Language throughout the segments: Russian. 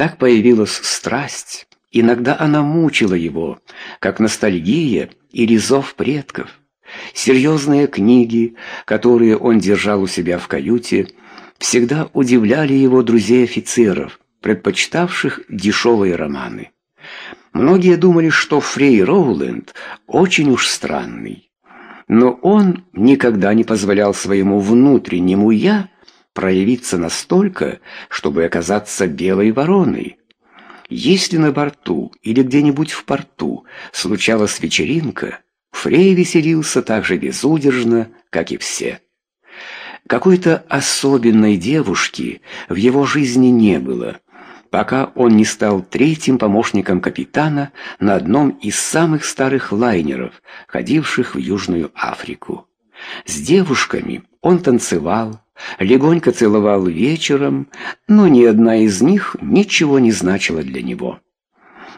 Так появилась страсть. Иногда она мучила его, как ностальгия или зов предков. Серьезные книги, которые он держал у себя в каюте, всегда удивляли его друзей-офицеров, предпочитавших дешевые романы. Многие думали, что Фрей Роуленд очень уж странный. Но он никогда не позволял своему внутреннему «я» проявиться настолько, чтобы оказаться белой вороной. Если на борту или где-нибудь в порту случалась вечеринка, Фрей веселился так же безудержно, как и все. Какой-то особенной девушки в его жизни не было, пока он не стал третьим помощником капитана на одном из самых старых лайнеров, ходивших в Южную Африку. С девушками он танцевал, легонько целовал вечером, но ни одна из них ничего не значила для него.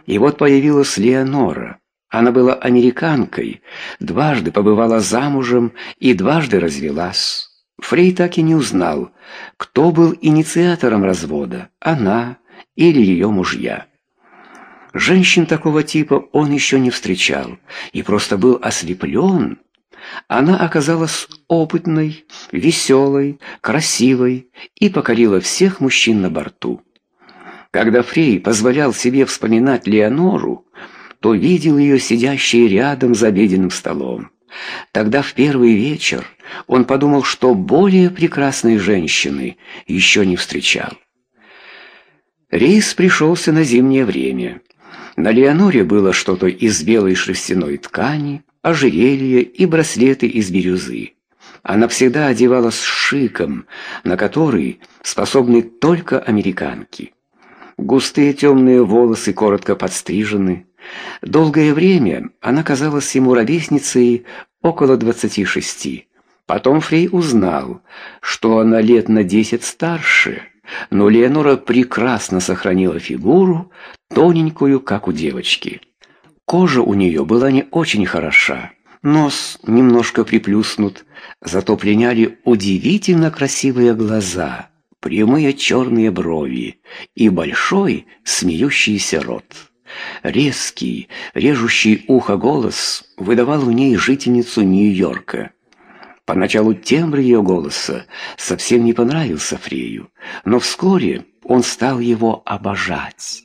И вот появилась Леонора. Она была американкой, дважды побывала замужем и дважды развелась. Фрей так и не узнал, кто был инициатором развода, она или ее мужья. Женщин такого типа он еще не встречал и просто был ослеплен она оказалась опытной, веселой, красивой и покорила всех мужчин на борту. Когда Фрей позволял себе вспоминать Леонору, то видел ее сидящей рядом за обеденным столом. Тогда в первый вечер он подумал, что более прекрасной женщины еще не встречал. Рейс пришелся на зимнее время. На Леоноре было что-то из белой шерстяной ткани, ожерелья и браслеты из бирюзы. Она всегда одевалась с шиком, на который способны только американки. Густые темные волосы коротко подстрижены. Долгое время она казалась ему ровесницей около двадцати шести. Потом Фрей узнал, что она лет на десять старше, но Леонора прекрасно сохранила фигуру, тоненькую, как у девочки. Кожа у нее была не очень хороша, нос немножко приплюснут, зато пленяли удивительно красивые глаза, прямые черные брови и большой смеющийся рот. Резкий, режущий ухо голос выдавал в ней жительницу Нью-Йорка. Поначалу тембр ее голоса совсем не понравился Фрею, но вскоре он стал его обожать.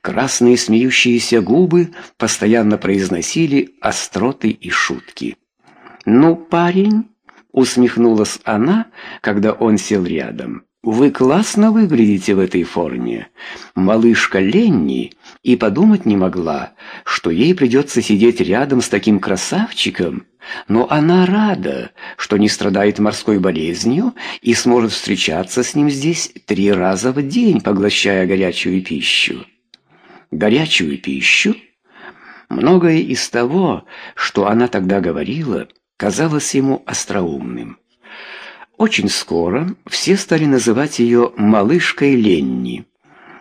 Красные смеющиеся губы постоянно произносили остроты и шутки. «Ну, парень», — усмехнулась она, когда он сел рядом, — «вы классно выглядите в этой форме». Малышка Ленни и подумать не могла, что ей придется сидеть рядом с таким красавчиком, но она рада, что не страдает морской болезнью и сможет встречаться с ним здесь три раза в день, поглощая горячую пищу горячую пищу? Многое из того, что она тогда говорила, казалось ему остроумным. Очень скоро все стали называть ее «малышкой Ленни».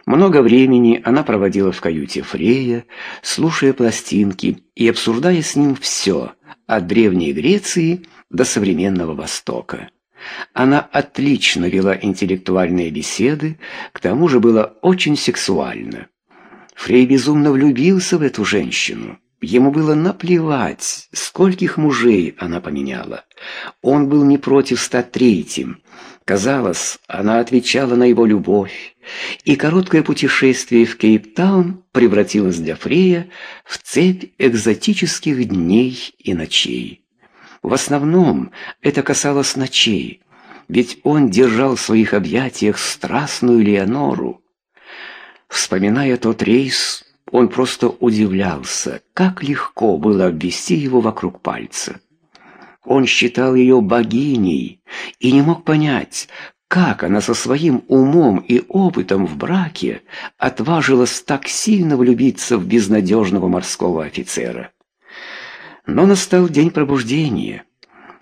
Много времени она проводила в каюте Фрея, слушая пластинки и обсуждая с ним все, от Древней Греции до современного Востока. Она отлично вела интеллектуальные беседы, к тому же была очень сексуальна. Фрей безумно влюбился в эту женщину. Ему было наплевать, скольких мужей она поменяла. Он был не против стать третьим. Казалось, она отвечала на его любовь, и короткое путешествие в Кейптаун превратилось для Фрея в цепь экзотических дней и ночей. В основном это касалось ночей, ведь он держал в своих объятиях страстную Леонору, Вспоминая тот рейс, он просто удивлялся, как легко было обвести его вокруг пальца. Он считал ее богиней и не мог понять, как она со своим умом и опытом в браке отважилась так сильно влюбиться в безнадежного морского офицера. Но настал день пробуждения.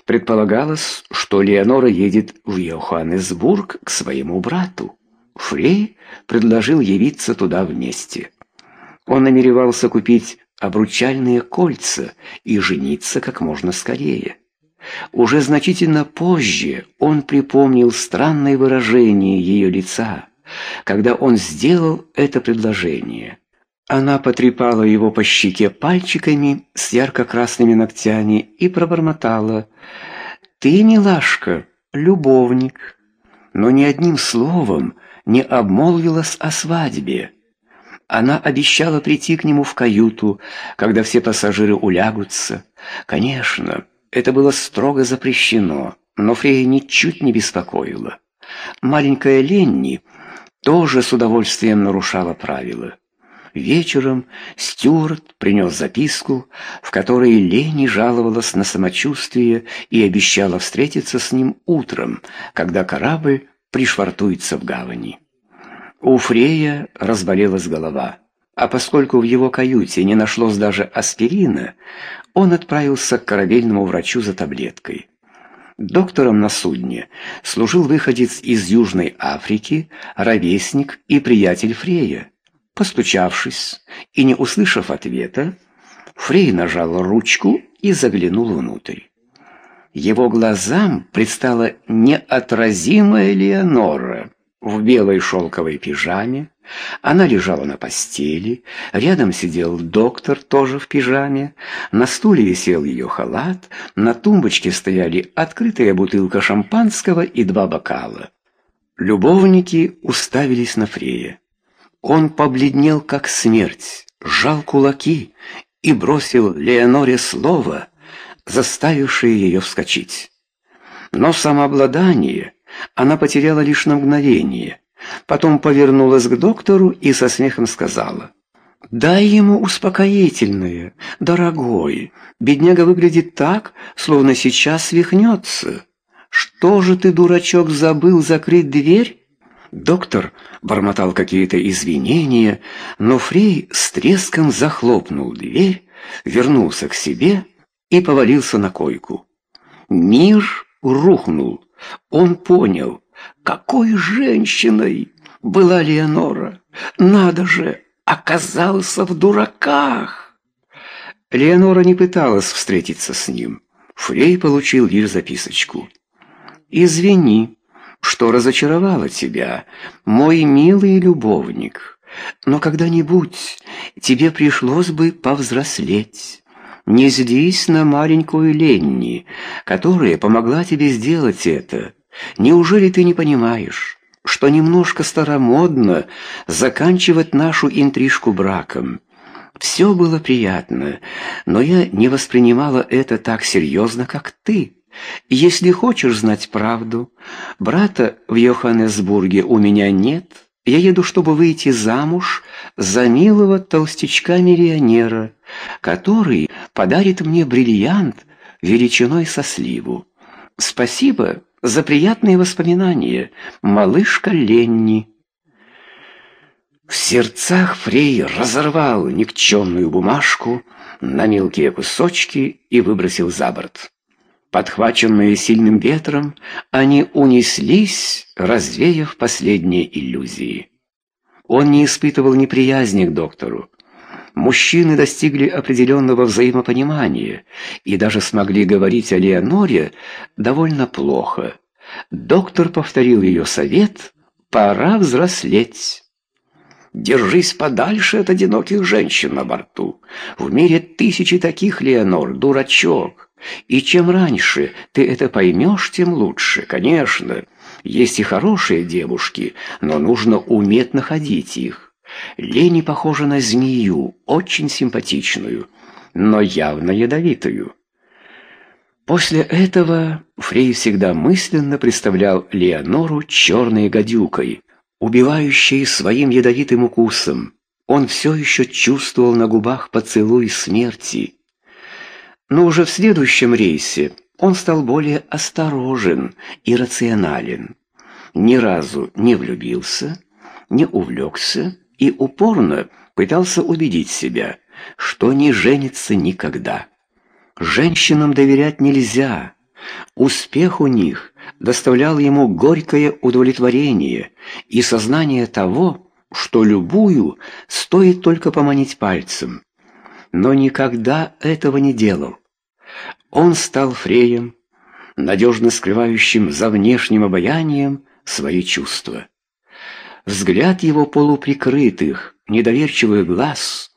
Предполагалось, что Леонора едет в Йоханнесбург к своему брату. Фрей предложил явиться туда вместе. Он намеревался купить обручальные кольца и жениться как можно скорее. Уже значительно позже он припомнил странное выражение ее лица, когда он сделал это предложение. Она потрепала его по щеке пальчиками с ярко-красными ногтями и пробормотала: "Ты, милашка, любовник", но ни одним словом не обмолвилась о свадьбе. Она обещала прийти к нему в каюту, когда все пассажиры улягутся. Конечно, это было строго запрещено, но Фрея ничуть не беспокоила. Маленькая Ленни тоже с удовольствием нарушала правила. Вечером Стюарт принес записку, в которой Ленни жаловалась на самочувствие и обещала встретиться с ним утром, когда корабль пришвартуется в гавани. У Фрея разболелась голова, а поскольку в его каюте не нашлось даже аспирина, он отправился к корабельному врачу за таблеткой. Доктором на судне служил выходец из Южной Африки, ровесник и приятель Фрея. Постучавшись и не услышав ответа, Фрей нажал ручку и заглянул внутрь. Его глазам предстала неотразимая Леонора в белой шелковой пижаме. Она лежала на постели, рядом сидел доктор, тоже в пижаме, на стуле висел ее халат, на тумбочке стояли открытая бутылка шампанского и два бокала. Любовники уставились на Фрея. Он побледнел как смерть, сжал кулаки и бросил Леоноре слово, заставившее ее вскочить. Но самообладание она потеряла лишь на мгновение. Потом повернулась к доктору и со смехом сказала: "Дай ему успокоительное, дорогой. Бедняга выглядит так, словно сейчас свихнется. Что же ты, дурачок, забыл закрыть дверь?" Доктор бормотал какие-то извинения, но Фрей с треском захлопнул дверь, вернулся к себе и повалился на койку. Мир рухнул. Он понял, какой женщиной была Леонора. Надо же, оказался в дураках. Леонора не пыталась встретиться с ним. Фрей получил лишь записочку. «Извини, что разочаровала тебя, мой милый любовник, но когда-нибудь тебе пришлось бы повзрослеть». Не злись на маленькую Ленни, которая помогла тебе сделать это. Неужели ты не понимаешь, что немножко старомодно заканчивать нашу интрижку браком? Все было приятно, но я не воспринимала это так серьезно, как ты. Если хочешь знать правду, брата в Йоханнесбурге у меня нет. Я еду, чтобы выйти замуж за милого толстячка-миллионера, который подарит мне бриллиант величиной со сливу. Спасибо за приятные воспоминания, малышка Ленни. В сердцах Фрей разорвал никчемную бумажку на мелкие кусочки и выбросил за борт. Подхваченные сильным ветром, они унеслись, развеяв последние иллюзии. Он не испытывал неприязни к доктору. Мужчины достигли определенного взаимопонимания и даже смогли говорить о Леоноре довольно плохо. Доктор повторил ее совет «пора взрослеть». Держись подальше от одиноких женщин на борту. В мире тысячи таких, Леонор, дурачок. И чем раньше ты это поймешь, тем лучше. Конечно, есть и хорошие девушки, но нужно уметь находить их. Лени похожа на змею, очень симпатичную, но явно ядовитую. После этого Фрей всегда мысленно представлял Леонору черной гадюкой, убивающей своим ядовитым укусом. Он все еще чувствовал на губах поцелуй смерти. Но уже в следующем рейсе он стал более осторожен и рационален. Ни разу не влюбился, не увлекся и упорно пытался убедить себя, что не женится никогда. Женщинам доверять нельзя. Успех у них доставлял ему горькое удовлетворение и сознание того, что любую стоит только поманить пальцем. Но никогда этого не делал. Он стал фреем, надежно скрывающим за внешним обаянием свои чувства. Взгляд его полуприкрытых, недоверчивых глаз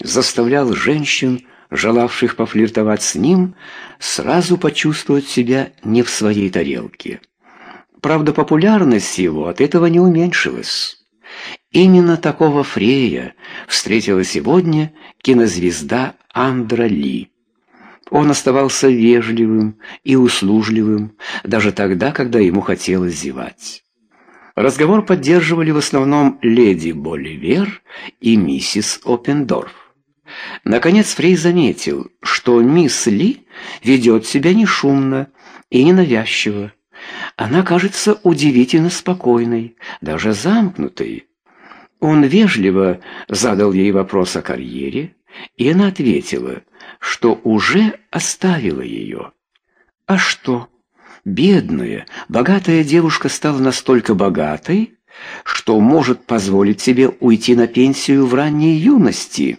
заставлял женщин, желавших пофлиртовать с ним, сразу почувствовать себя не в своей тарелке. Правда, популярность его от этого не уменьшилась. Именно такого Фрея встретила сегодня кинозвезда Андра Ли. Он оставался вежливым и услужливым даже тогда, когда ему хотелось зевать. Разговор поддерживали в основном леди Боливер и миссис Опендорф. Наконец Фрей заметил, что мисс Ли ведет себя не шумно и ненавязчиво. Она кажется удивительно спокойной, даже замкнутой. Он вежливо задал ей вопрос о карьере, и она ответила, что уже оставила ее. А что? Бедная, богатая девушка стала настолько богатой, что может позволить себе уйти на пенсию в ранней юности.